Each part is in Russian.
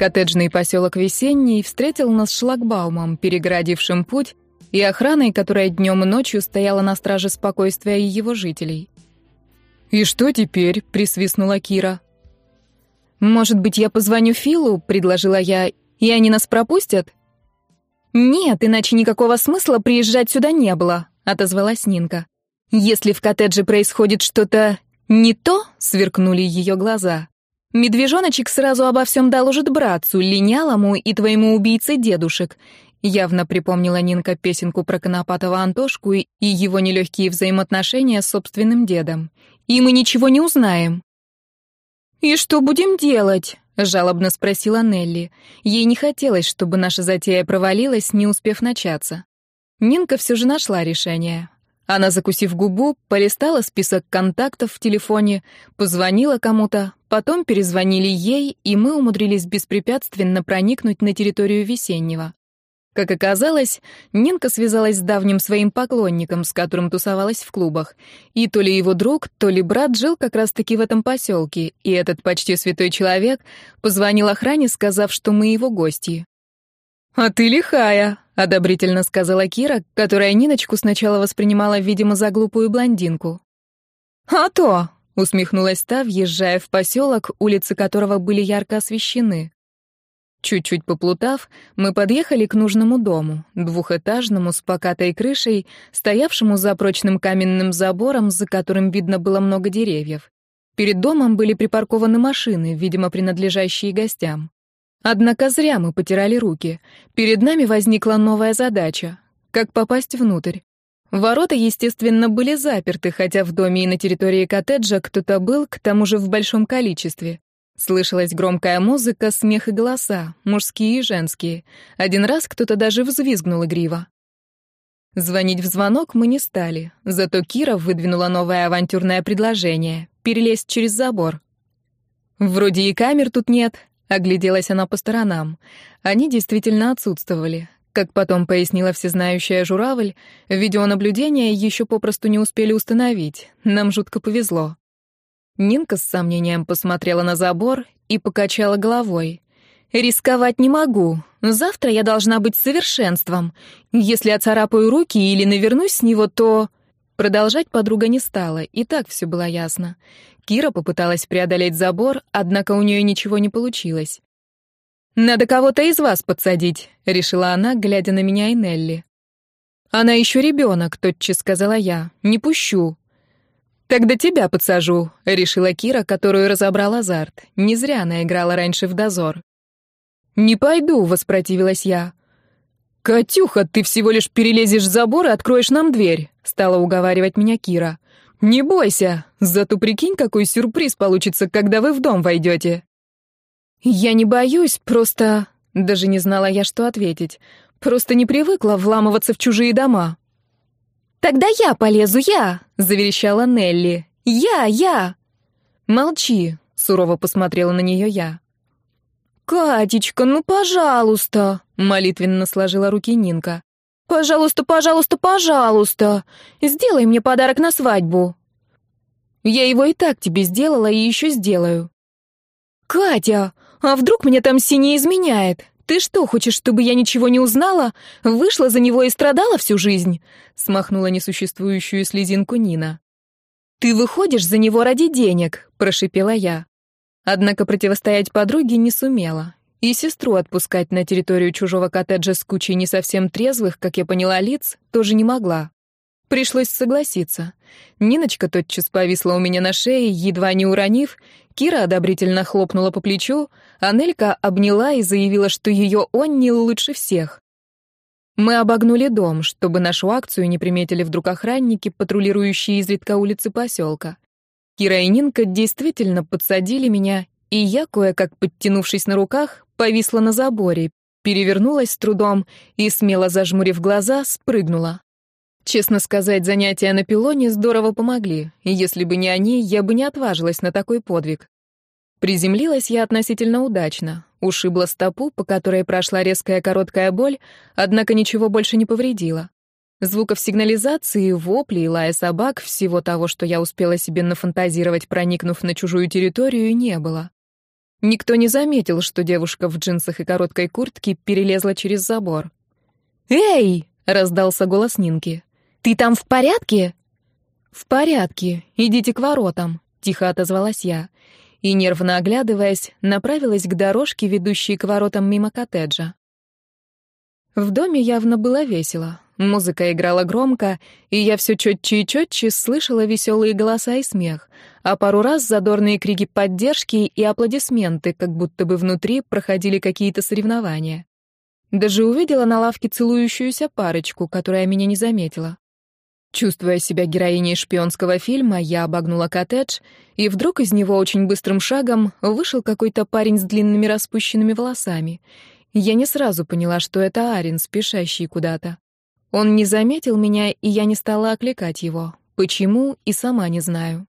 Коттеджный поселок Весенний встретил нас шлагбаумом, переградившим путь, и охраной, которая днем и ночью стояла на страже спокойствия его жителей. «И что теперь?» — присвистнула Кира. «Может быть, я позвоню Филу?» — предложила я. «И они нас пропустят?» «Нет, иначе никакого смысла приезжать сюда не было», — отозвалась Нинка. «Если в коттедже происходит что-то не то», — сверкнули ее глаза, Медвежоночек сразу обо всем доложит братцу, линялому и твоему убийце дедушек. Явно припомнила Нинка песенку про Конопатова Антошку и его нелегкие взаимоотношения с собственным дедом. И мы ничего не узнаем. «И что будем делать?» — жалобно спросила Нелли. Ей не хотелось, чтобы наша затея провалилась, не успев начаться. Нинка все же нашла решение. Она, закусив губу, полистала список контактов в телефоне, позвонила кому-то, потом перезвонили ей, и мы умудрились беспрепятственно проникнуть на территорию Весеннего. Как оказалось, Нинка связалась с давним своим поклонником, с которым тусовалась в клубах. И то ли его друг, то ли брат жил как раз-таки в этом поселке, и этот почти святой человек позвонил охране, сказав, что мы его гости. «А ты лихая», — одобрительно сказала Кира, которая Ниночку сначала воспринимала, видимо, за глупую блондинку. «А то», — усмехнулась та, въезжая в поселок, улицы которого были ярко освещены. Чуть-чуть поплутав, мы подъехали к нужному дому, двухэтажному, с покатой крышей, стоявшему за прочным каменным забором, за которым видно было много деревьев. Перед домом были припаркованы машины, видимо, принадлежащие гостям. Однако зря мы потирали руки. Перед нами возникла новая задача — как попасть внутрь. Ворота, естественно, были заперты, хотя в доме и на территории коттеджа кто-то был, к тому же в большом количестве. Слышалась громкая музыка, смех и голоса, мужские и женские. Один раз кто-то даже взвизгнул игриво. Звонить в звонок мы не стали, зато Кира выдвинула новое авантюрное предложение — перелезть через забор. Вроде и камер тут нет, Огляделась она по сторонам. Они действительно отсутствовали. Как потом пояснила всезнающая журавль, видеонаблюдение еще попросту не успели установить. Нам жутко повезло. Нинка с сомнением посмотрела на забор и покачала головой. «Рисковать не могу. Завтра я должна быть совершенством. Если оцарапаю руки или навернусь с него, то...» Продолжать подруга не стала, и так все было ясно. Кира попыталась преодолеть забор, однако у нее ничего не получилось. «Надо кого-то из вас подсадить», — решила она, глядя на меня и Нелли. «Она еще ребенок», — тотчас сказала я. «Не пущу». «Тогда тебя подсажу», — решила Кира, которую разобрал азарт. Не зря она играла раньше в дозор. «Не пойду», — воспротивилась я. «Катюха, ты всего лишь перелезешь забор и откроешь нам дверь», — стала уговаривать меня Кира. «Не бойся, зато прикинь, какой сюрприз получится, когда вы в дом войдете». «Я не боюсь, просто...» Даже не знала я, что ответить. Просто не привыкла вламываться в чужие дома. «Тогда я полезу, я!» — заверещала Нелли. «Я, я!» «Молчи!» — сурово посмотрела на нее я. «Катечка, ну пожалуйста!» — молитвенно сложила руки Нинка. «Пожалуйста, пожалуйста, пожалуйста! Сделай мне подарок на свадьбу!» «Я его и так тебе сделала и еще сделаю». «Катя, а вдруг мне там синий изменяет? Ты что, хочешь, чтобы я ничего не узнала? Вышла за него и страдала всю жизнь?» Смахнула несуществующую слезинку Нина. «Ты выходишь за него ради денег», — прошипела я. Однако противостоять подруге не сумела. И сестру отпускать на территорию чужого коттеджа с кучей не совсем трезвых, как я поняла, лиц, тоже не могла. Пришлось согласиться. Ниночка тотчас повисла у меня на шее, едва не уронив, Кира одобрительно хлопнула по плечу, а Нелька обняла и заявила, что ее он не лучше всех. Мы обогнули дом, чтобы нашу акцию не приметили вдруг охранники, патрулирующие изредка улицы поселка. Кира и Нинка действительно подсадили меня, и я, кое-как подтянувшись на руках, повисла на заборе, перевернулась с трудом и, смело зажмурив глаза, спрыгнула. Честно сказать, занятия на пилоне здорово помогли, и если бы не они, я бы не отважилась на такой подвиг. Приземлилась я относительно удачно, ушибла стопу, по которой прошла резкая короткая боль, однако ничего больше не повредила. Звуков сигнализации, вопли и лая собак, всего того, что я успела себе нафантазировать, проникнув на чужую территорию, не было. Никто не заметил, что девушка в джинсах и короткой куртке перелезла через забор. «Эй!» — раздался голос Нинки. «Ты там в порядке?» «В порядке. Идите к воротам», — тихо отозвалась я. И, нервно оглядываясь, направилась к дорожке, ведущей к воротам мимо коттеджа. В доме явно было весело. Музыка играла громко, и я все четче и четче слышала веселые голоса и смех, а пару раз задорные крики поддержки и аплодисменты, как будто бы внутри проходили какие-то соревнования. Даже увидела на лавке целующуюся парочку, которая меня не заметила. Чувствуя себя героиней шпионского фильма, я обогнула коттедж, и вдруг из него очень быстрым шагом вышел какой-то парень с длинными распущенными волосами. Я не сразу поняла, что это Арин, спешащий куда-то. Он не заметил меня, и я не стала окликать его. Почему, и сама не знаю.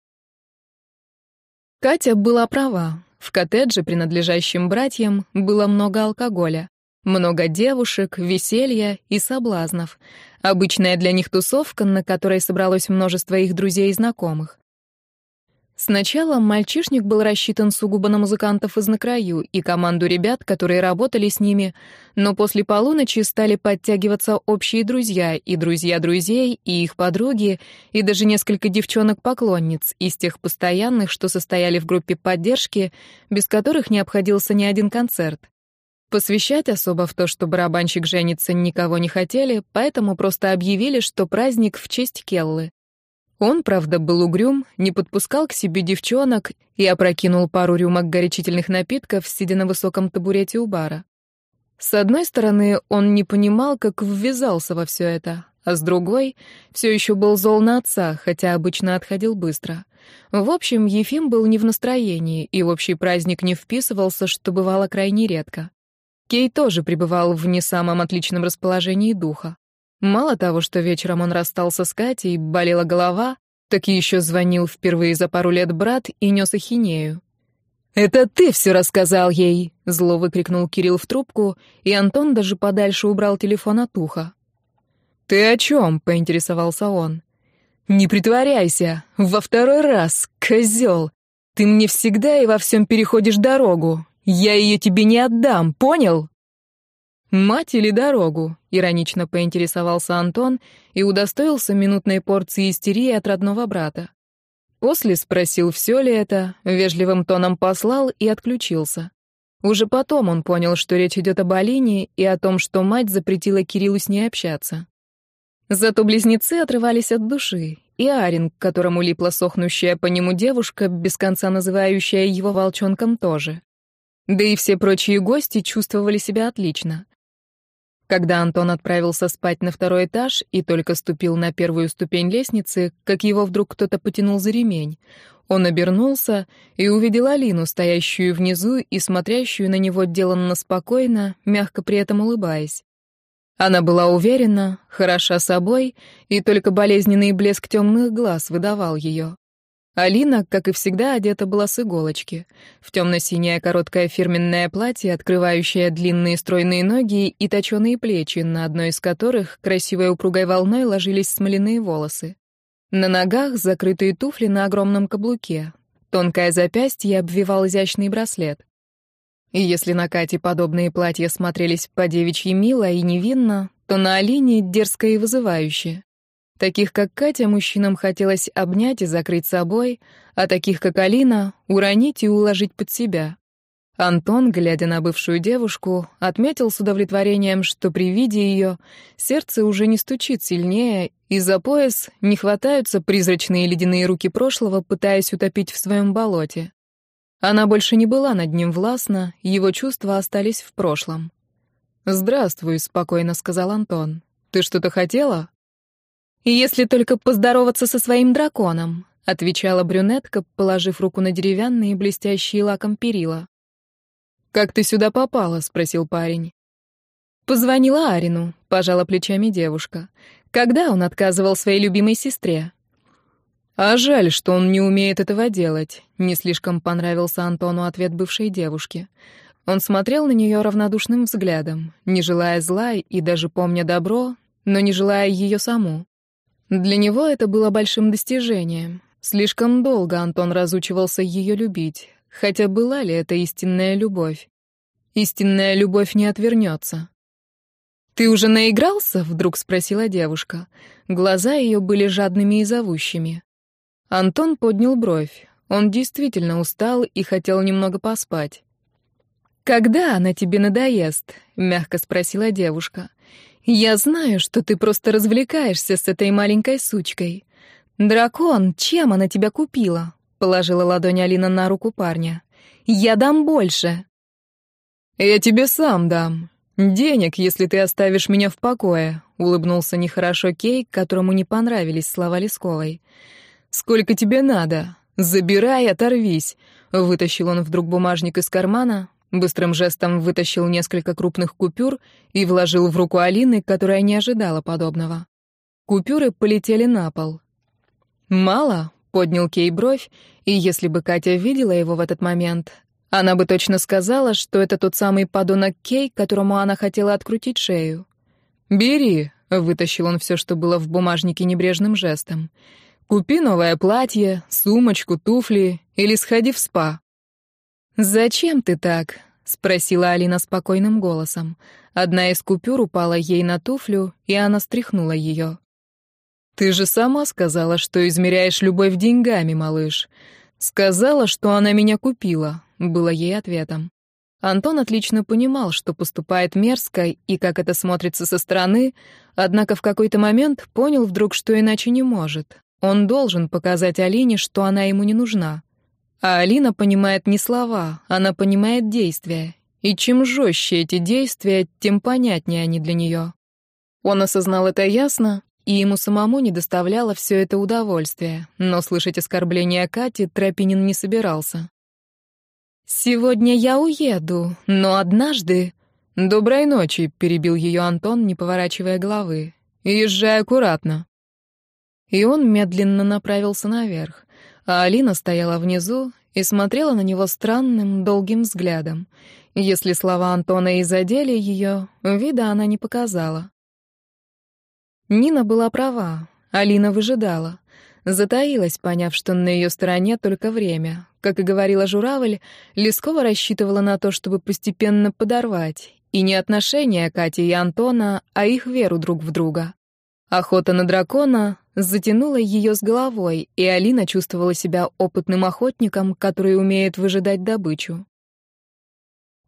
Катя была права. В коттедже, принадлежащем братьям, было много алкоголя. Много девушек, веселья и соблазнов. Обычная для них тусовка, на которой собралось множество их друзей и знакомых. Сначала мальчишник был рассчитан сугубо на музыкантов из на краю и команду ребят, которые работали с ними, но после полуночи стали подтягиваться общие друзья, и друзья друзей, и их подруги, и даже несколько девчонок-поклонниц из тех постоянных, что состояли в группе поддержки, без которых не обходился ни один концерт. Посвящать особо в то, что барабанщик женится, никого не хотели, поэтому просто объявили, что праздник в честь Келлы. Он, правда, был угрюм, не подпускал к себе девчонок и опрокинул пару рюмок горячительных напитков, сидя на высоком табурете у бара. С одной стороны, он не понимал, как ввязался во все это, а с другой, все еще был зол на отца, хотя обычно отходил быстро. В общем, Ефим был не в настроении, и в общий праздник не вписывался, что бывало крайне редко. Кей тоже пребывал в не самом отличном расположении духа. Мало того, что вечером он расстался с Катей, болела голова, так еще звонил впервые за пару лет брат и нес ахинею. «Это ты все рассказал ей!» — зло выкрикнул Кирилл в трубку, и Антон даже подальше убрал телефон от уха. «Ты о чем?» — поинтересовался он. «Не притворяйся! Во второй раз, козел! Ты мне всегда и во всем переходишь дорогу! Я ее тебе не отдам, понял?» «Мать или дорогу?» — иронично поинтересовался Антон и удостоился минутной порции истерии от родного брата. После спросил, все ли это, вежливым тоном послал и отключился. Уже потом он понял, что речь идет об Алине и о том, что мать запретила Кириллу с ней общаться. Зато близнецы отрывались от души, и Арин, к которому липла сохнущая по нему девушка, без конца называющая его волчонком, тоже. Да и все прочие гости чувствовали себя отлично. Когда Антон отправился спать на второй этаж и только ступил на первую ступень лестницы, как его вдруг кто-то потянул за ремень. Он обернулся и увидел Алину, стоящую внизу и смотрящую на него деланно спокойно, мягко при этом улыбаясь. Она была уверена, хороша собой, и только болезненный блеск темных глаз выдавал ее. Алина, как и всегда, одета была с иголочки. В темно-синее короткое фирменное платье, открывающее длинные стройные ноги и точеные плечи, на одной из которых красивой упругой волной ложились смоляные волосы. На ногах закрытые туфли на огромном каблуке. Тонкое запястье обвивал изящный браслет. И если на Кате подобные платья смотрелись по-девичьи мило и невинно, то на Алине дерзко и вызывающе. Таких, как Катя, мужчинам хотелось обнять и закрыть собой, а таких, как Алина, уронить и уложить под себя. Антон, глядя на бывшую девушку, отметил с удовлетворением, что при виде ее сердце уже не стучит сильнее, и за пояс не хватаются призрачные ледяные руки прошлого, пытаясь утопить в своем болоте. Она больше не была над ним властна, его чувства остались в прошлом. «Здравствуй», — спокойно сказал Антон. «Ты что-то хотела?» «Если только поздороваться со своим драконом», — отвечала брюнетка, положив руку на деревянные блестящие лаком перила. «Как ты сюда попала?» — спросил парень. Позвонила Арину, пожала плечами девушка. Когда он отказывал своей любимой сестре? А жаль, что он не умеет этого делать. Не слишком понравился Антону ответ бывшей девушки. Он смотрел на нее равнодушным взглядом, не желая зла и даже помня добро, но не желая ее саму. Для него это было большим достижением. Слишком долго Антон разучивался ее любить. хотя была ли это истинная любовь? Истинная любовь не отвернется. «Ты уже наигрался?» — вдруг спросила девушка. Глаза ее были жадными и зовущими. Антон поднял бровь. Он действительно устал и хотел немного поспать. «Когда она тебе надоест?» — мягко спросила девушка. «Я знаю, что ты просто развлекаешься с этой маленькой сучкой. Дракон, чем она тебя купила?» — положила ладонь Алина на руку парня. «Я дам больше». «Я тебе сам дам. Денег, если ты оставишь меня в покое», — улыбнулся нехорошо Кей, которому не понравились слова Лесковой. «Сколько тебе надо? Забирай, оторвись!» Вытащил он вдруг бумажник из кармана, Быстрым жестом вытащил несколько крупных купюр и вложил в руку Алины, которая не ожидала подобного. Купюры полетели на пол. «Мало?» — поднял Кей бровь, и если бы Катя видела его в этот момент, она бы точно сказала, что это тот самый подонок Кей, которому она хотела открутить шею. «Бери», — вытащил он все, что было в бумажнике небрежным жестом. «Купи новое платье, сумочку, туфли или сходи в спа». «Зачем ты так?» — спросила Алина спокойным голосом. Одна из купюр упала ей на туфлю, и она стряхнула ее. «Ты же сама сказала, что измеряешь любовь деньгами, малыш. Сказала, что она меня купила», — было ей ответом. Антон отлично понимал, что поступает мерзко и как это смотрится со стороны, однако в какой-то момент понял вдруг, что иначе не может. Он должен показать Алине, что она ему не нужна. А Алина понимает не слова, она понимает действия. И чем жестче эти действия, тем понятнее они для нее. Он осознал это ясно, и ему самому не доставляло все это удовольствия, но слышать оскорбления Кати Тропинин не собирался. «Сегодня я уеду, но однажды...» «Доброй ночи», — перебил ее Антон, не поворачивая головы. «Езжай аккуратно». И он медленно направился наверх а Алина стояла внизу и смотрела на него странным, долгим взглядом. Если слова Антона и задели ее, вида она не показала. Нина была права, Алина выжидала. Затаилась, поняв, что на ее стороне только время. Как и говорила Журавль, Лескова рассчитывала на то, чтобы постепенно подорвать. И не отношения Кати и Антона, а их веру друг в друга. Охота на дракона затянула ее с головой, и Алина чувствовала себя опытным охотником, который умеет выжидать добычу.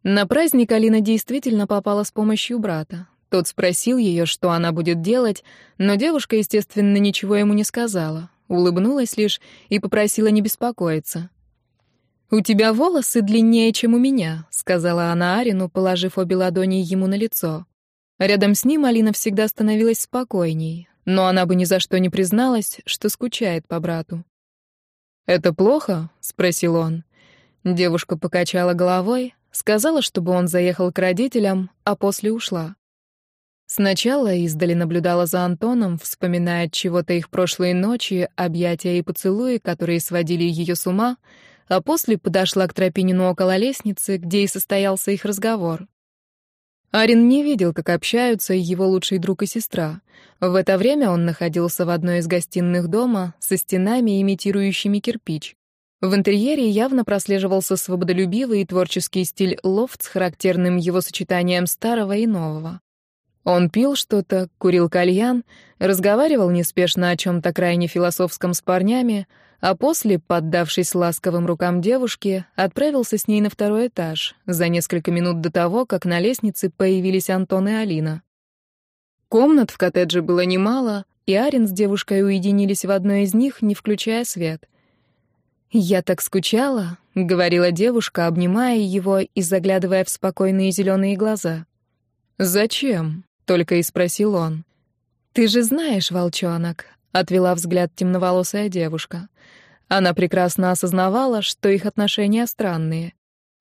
На праздник Алина действительно попала с помощью брата. Тот спросил ее, что она будет делать, но девушка, естественно, ничего ему не сказала, улыбнулась лишь и попросила не беспокоиться. «У тебя волосы длиннее, чем у меня», — сказала она Арину, положив обе ладони ему на лицо. Рядом с ним Алина всегда становилась спокойней, но она бы ни за что не призналась, что скучает по брату. «Это плохо?» — спросил он. Девушка покачала головой, сказала, чтобы он заехал к родителям, а после ушла. Сначала издали наблюдала за Антоном, вспоминая чего-то их прошлые ночи, объятия и поцелуи, которые сводили ее с ума, а после подошла к Тропинину около лестницы, где и состоялся их разговор. Арин не видел, как общаются его лучший друг и сестра. В это время он находился в одной из гостиных дома со стенами, имитирующими кирпич. В интерьере явно прослеживался свободолюбивый и творческий стиль лофт с характерным его сочетанием старого и нового. Он пил что-то, курил кальян, разговаривал неспешно о чем-то крайне философском с парнями, а после, поддавшись ласковым рукам девушки, отправился с ней на второй этаж, за несколько минут до того, как на лестнице появились Антон и Алина. Комнат в коттедже было немало, и Арин с девушкой уединились в одной из них, не включая свет. «Я так скучала», — говорила девушка, обнимая его и заглядывая в спокойные зеленые глаза. «Зачем?» — только и спросил он. «Ты же знаешь, волчонок», — отвела взгляд темноволосая девушка. Она прекрасно осознавала, что их отношения странные.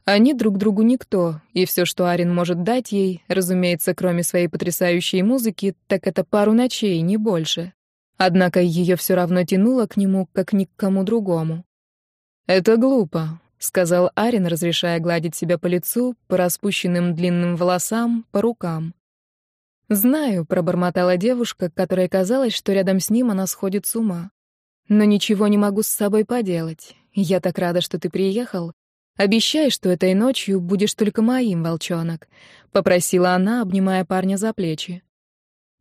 Они друг другу никто, и все, что Арин может дать ей, разумеется, кроме своей потрясающей музыки, так это пару ночей, не больше. Однако ее все равно тянуло к нему, как ни к кому другому. «Это глупо», — сказал Арин, разрешая гладить себя по лицу, по распущенным длинным волосам, по рукам. «Знаю», — пробормотала девушка, которой казалось, что рядом с ним она сходит с ума. Но ничего не могу с собой поделать. Я так рада, что ты приехал. «Обещай, что этой ночью будешь только моим, волчонок», — попросила она, обнимая парня за плечи.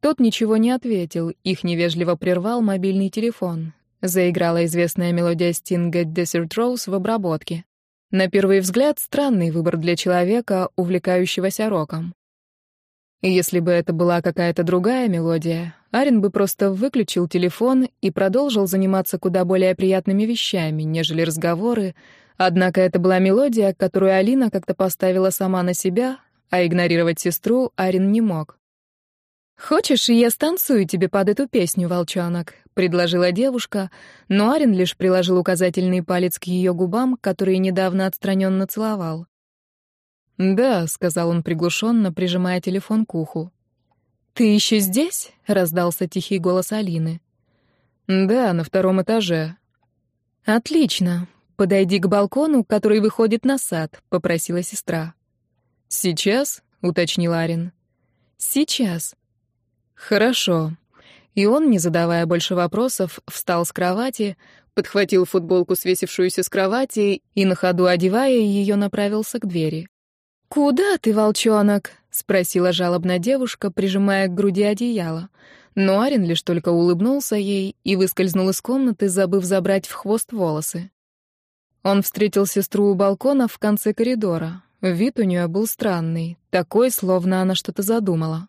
Тот ничего не ответил, их невежливо прервал мобильный телефон. Заиграла известная мелодия Стинга «Desert Rose» в обработке. На первый взгляд, странный выбор для человека, увлекающегося роком. Если бы это была какая-то другая мелодия, Арин бы просто выключил телефон и продолжил заниматься куда более приятными вещами, нежели разговоры, однако это была мелодия, которую Алина как-то поставила сама на себя, а игнорировать сестру Арин не мог. «Хочешь, я станцую тебе под эту песню, волчонок?» — предложила девушка, но Арин лишь приложил указательный палец к ее губам, которые недавно отстраненно целовал. «Да», — сказал он приглушенно, прижимая телефон к уху. «Ты еще здесь?» — раздался тихий голос Алины. «Да, на втором этаже». «Отлично. Подойди к балкону, который выходит на сад», — попросила сестра. «Сейчас?» — уточнил Арин. «Сейчас». «Хорошо». И он, не задавая больше вопросов, встал с кровати, подхватил футболку, свесившуюся с кровати, и на ходу, одевая ее, направился к двери. «Куда ты, волчонок?» — спросила жалобно девушка, прижимая к груди одеяло. Но Арин лишь только улыбнулся ей и выскользнул из комнаты, забыв забрать в хвост волосы. Он встретил сестру у балкона в конце коридора. Вид у нее был странный, такой, словно она что-то задумала.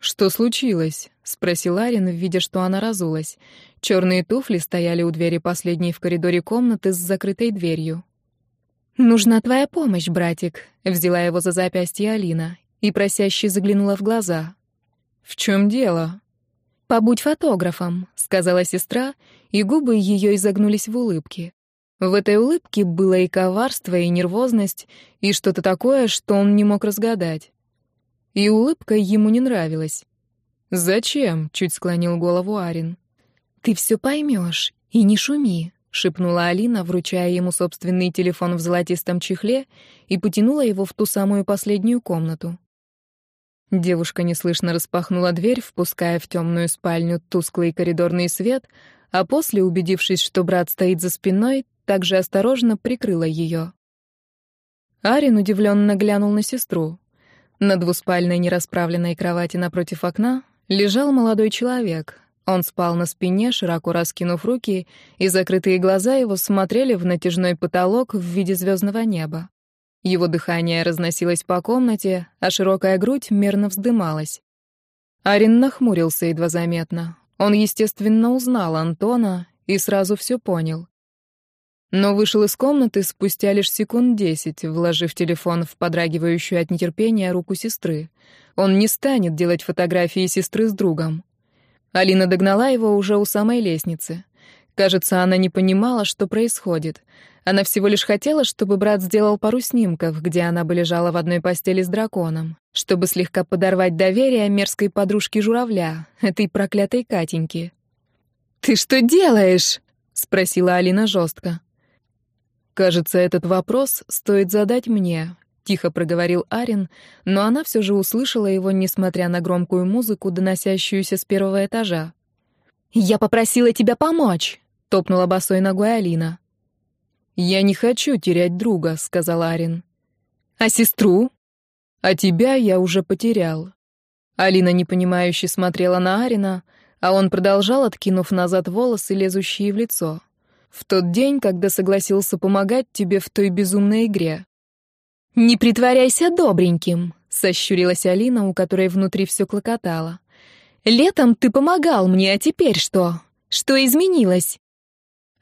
«Что случилось?» — спросил Арин, видя, что она разулась. Черные туфли стояли у двери последней в коридоре комнаты с закрытой дверью. «Нужна твоя помощь, братик», — взяла его за запястье Алина и просяще заглянула в глаза. «В чем дело?» «Побудь фотографом», — сказала сестра, и губы ее изогнулись в улыбке. В этой улыбке было и коварство, и нервозность, и что-то такое, что он не мог разгадать. И улыбка ему не нравилась. «Зачем?» — чуть склонил голову Арин. «Ты все поймешь, и не шуми», — шепнула Алина, вручая ему собственный телефон в золотистом чехле и потянула его в ту самую последнюю комнату. Девушка неслышно распахнула дверь, впуская в темную спальню тусклый коридорный свет, а после, убедившись, что брат стоит за спиной, также осторожно прикрыла ее. Арин удивленно глянул на сестру. На двуспальной нерасправленной кровати напротив окна лежал молодой человек, он спал на спине, широко раскинув руки, и закрытые глаза его смотрели в натяжной потолок в виде звездного неба. Его дыхание разносилось по комнате, а широкая грудь мерно вздымалась. Арин нахмурился едва заметно. Он, естественно, узнал Антона и сразу все понял. Но вышел из комнаты спустя лишь секунд десять, вложив телефон в подрагивающую от нетерпения руку сестры. Он не станет делать фотографии сестры с другом. Алина догнала его уже у самой лестницы. Кажется, она не понимала, что происходит. Она всего лишь хотела, чтобы брат сделал пару снимков, где она бы лежала в одной постели с драконом, чтобы слегка подорвать доверие мерзкой подружке журавля, этой проклятой Катеньки. «Ты что делаешь?» — спросила Алина жестко. «Кажется, этот вопрос стоит задать мне», — тихо проговорил Арин, но она все же услышала его, несмотря на громкую музыку, доносящуюся с первого этажа. «Я попросила тебя помочь!» — топнула босой ногой Алина. «Я не хочу терять друга», — сказал Арин. «А сестру?» «А тебя я уже потерял». Алина непонимающе смотрела на Арина, а он продолжал, откинув назад волосы, лезущие в лицо. «В тот день, когда согласился помогать тебе в той безумной игре. «Не притворяйся добреньким», — сощурилась Алина, у которой внутри все клокотало. «Летом ты помогал мне, а теперь что? Что изменилось?»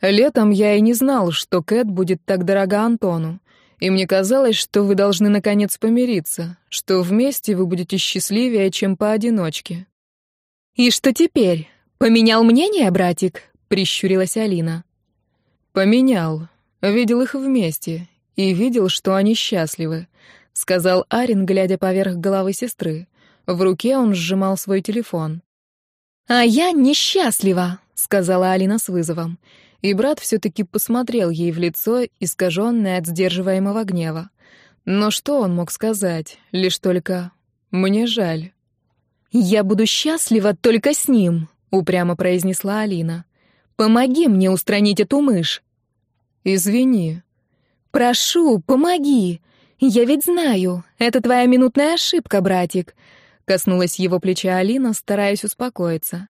«Летом я и не знал, что Кэт будет так дорога Антону, и мне казалось, что вы должны наконец помириться, что вместе вы будете счастливее, чем поодиночке». «И что теперь? Поменял мнение, братик?» — прищурилась Алина. «Поменял. Видел их вместе, и видел, что они счастливы», — сказал Арин, глядя поверх головы сестры. В руке он сжимал свой телефон. «А я несчастлива», — сказала Алина с вызовом. И брат все-таки посмотрел ей в лицо, искаженное от сдерживаемого гнева. Но что он мог сказать? Лишь только «мне жаль». «Я буду счастлива только с ним», — упрямо произнесла Алина. «Помоги мне устранить эту мышь». «Извини», Прошу, помоги! Я ведь знаю, это твоя минутная ошибка, братик!» Коснулась его плеча Алина, стараясь успокоиться.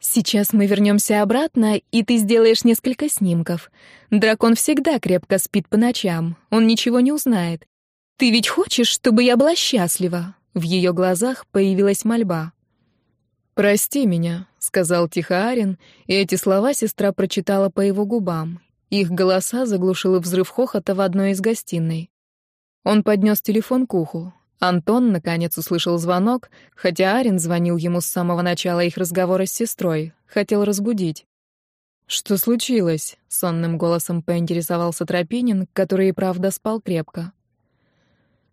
«Сейчас мы вернемся обратно, и ты сделаешь несколько снимков. Дракон всегда крепко спит по ночам, он ничего не узнает. Ты ведь хочешь, чтобы я была счастлива?» В ее глазах появилась мольба. «Прости меня», — сказал тихо Арин, и эти слова сестра прочитала по его губам. Их голоса заглушил взрыв хохота в одной из гостиной. Он поднес телефон к уху. Антон, наконец, услышал звонок, хотя Арин звонил ему с самого начала их разговора с сестрой, хотел разбудить. «Что случилось?» — сонным голосом поинтересовался Тропинин, который и правда спал крепко.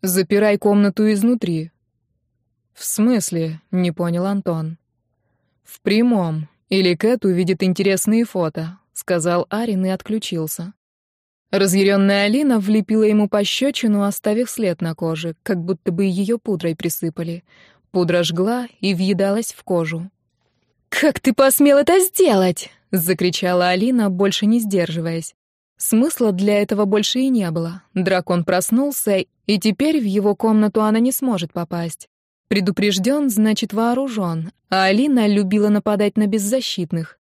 «Запирай комнату изнутри». «В смысле?» — не понял Антон. «В прямом. Или Кэт увидит интересные фото», — сказал Арин и отключился. Разъяренная Алина влепила ему пощечину, оставив след на коже, как будто бы ее пудрой присыпали. Пудра жгла и въедалась в кожу. «Как ты посмел это сделать?» — закричала Алина, больше не сдерживаясь. Смысла для этого больше и не было. Дракон проснулся, и теперь в его комнату она не сможет попасть. Предупрежден, значит вооружен, а Алина любила нападать на беззащитных.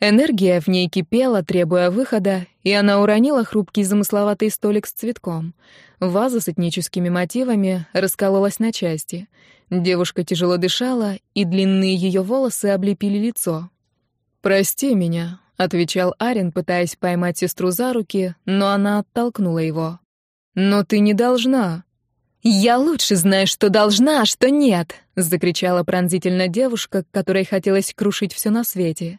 Энергия в ней кипела, требуя выхода, и она уронила хрупкий замысловатый столик с цветком. Ваза с этническими мотивами раскололась на части. Девушка тяжело дышала, и длинные ее волосы облепили лицо. «Прости меня», — отвечал Арин, пытаясь поймать сестру за руки, но она оттолкнула его. «Но ты не должна». «Я лучше знаю, что должна, а что нет!» — закричала пронзительно девушка, которой хотелось крушить все на свете.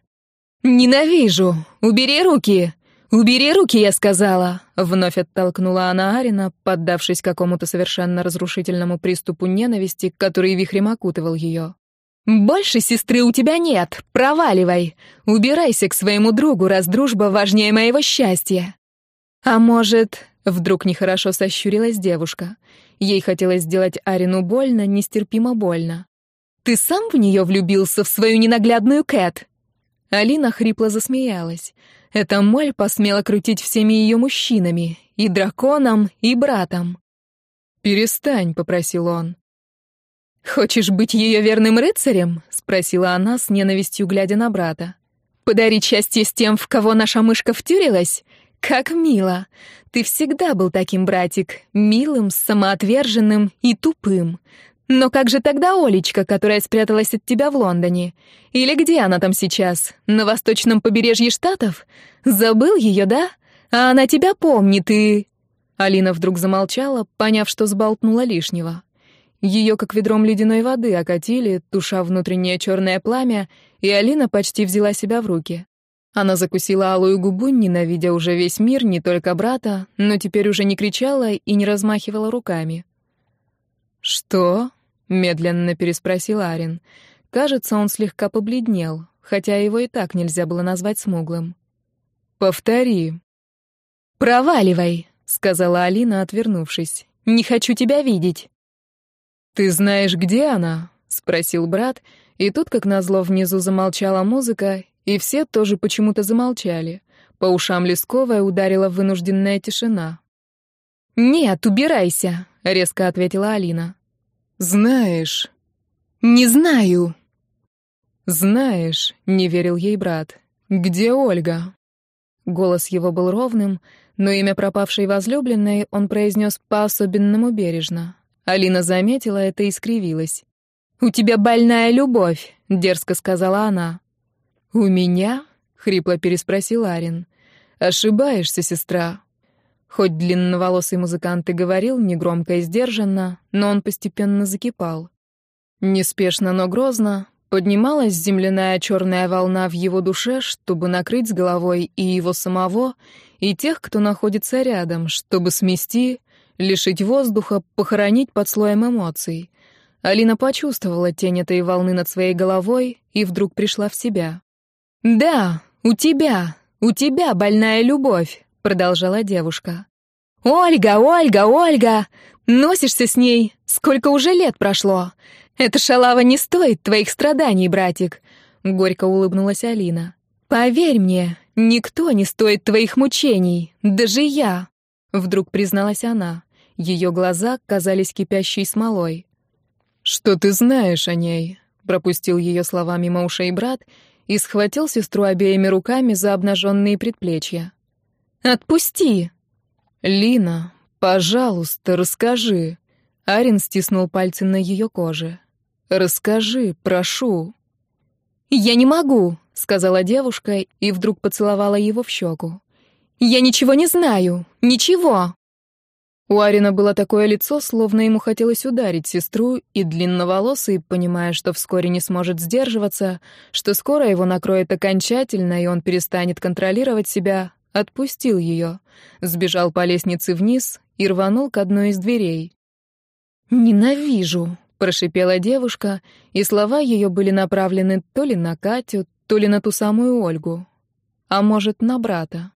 «Ненавижу! Убери руки! Убери руки, я сказала!» Вновь оттолкнула она Арина, поддавшись какому-то совершенно разрушительному приступу ненависти, который вихрем окутывал ее. «Больше сестры у тебя нет! Проваливай! Убирайся к своему другу, раз дружба важнее моего счастья!» «А может...» — вдруг нехорошо сощурилась девушка. Ей хотелось сделать Арину больно, нестерпимо больно. «Ты сам в нее влюбился, в свою ненаглядную Кэт?» Алина хрипло засмеялась. Эта моль посмела крутить всеми ее мужчинами, и драконом, и братом. «Перестань», — попросил он. «Хочешь быть ее верным рыцарем?» — спросила она с ненавистью, глядя на брата. «Подарить счастье с тем, в кого наша мышка втюрилась? Как мило! Ты всегда был таким, братик, милым, самоотверженным и тупым. Но как же тогда Олечка, которая спряталась от тебя в Лондоне? Или где она там сейчас? На восточном побережье Штатов? Забыл ее, да? А она тебя помнит и...» Алина вдруг замолчала, поняв, что сболтнула лишнего. Ее как ведром ледяной воды окатили, туша внутреннее черное пламя, и Алина почти взяла себя в руки. Она закусила алую губу, ненавидя уже весь мир, не только брата, но теперь уже не кричала и не размахивала руками. «Что?» — медленно переспросил Арин. Кажется, он слегка побледнел, хотя его и так нельзя было назвать смуглым. «Повтори». «Проваливай», — сказала Алина, отвернувшись. «Не хочу тебя видеть». «Ты знаешь, где она?» — спросил брат, и тут, как назло, внизу замолчала музыка, и все тоже почему-то замолчали. По ушам Лесковая ударила вынужденная тишина. «Нет, убирайся», — резко ответила Алина. «Знаешь...» «Не знаю». «Знаешь», — не верил ей брат. «Где Ольга?» Голос его был ровным, но имя пропавшей возлюбленной он произнес по-особенному бережно. Алина заметила это и скривилась. «У тебя больная любовь», — дерзко сказала она. «У меня?» — хрипло переспросил Арин. «Ошибаешься, сестра». Хоть длинноволосый музыкант и говорил негромко и сдержанно, но он постепенно закипал. Неспешно, но грозно поднималась земляная черная волна в его душе, чтобы накрыть с головой и его самого, и тех, кто находится рядом, чтобы смести, лишить воздуха, похоронить под слоем эмоций. Алина почувствовала тень этой волны над своей головой и вдруг пришла в себя. «Да, у тебя, у тебя больная любовь», — продолжала девушка. «Ольга, Ольга, Ольга! Носишься с ней? Сколько уже лет прошло? Эта шалава не стоит твоих страданий, братик», — горько улыбнулась Алина. «Поверь мне, никто не стоит твоих мучений, даже я». Вдруг призналась она. Ее глаза казались кипящей смолой. «Что ты знаешь о ней?» Пропустил ее слова мимо ушей брат и схватил сестру обеими руками за обнаженные предплечья. «Отпусти!» «Лина, пожалуйста, расскажи!» Арин стиснул пальцы на ее коже. «Расскажи, прошу!» «Я не могу!» — сказала девушка и вдруг поцеловала его в щеку. «Я ничего не знаю! Ничего!» У Арина было такое лицо, словно ему хотелось ударить сестру, и длинноволосый, понимая, что вскоре не сможет сдерживаться, что скоро его накроет окончательно, и он перестанет контролировать себя, отпустил ее, сбежал по лестнице вниз и рванул к одной из дверей. «Ненавижу», — прошипела девушка, и слова ее были направлены то ли на Катю, то ли на ту самую Ольгу, а может, на брата.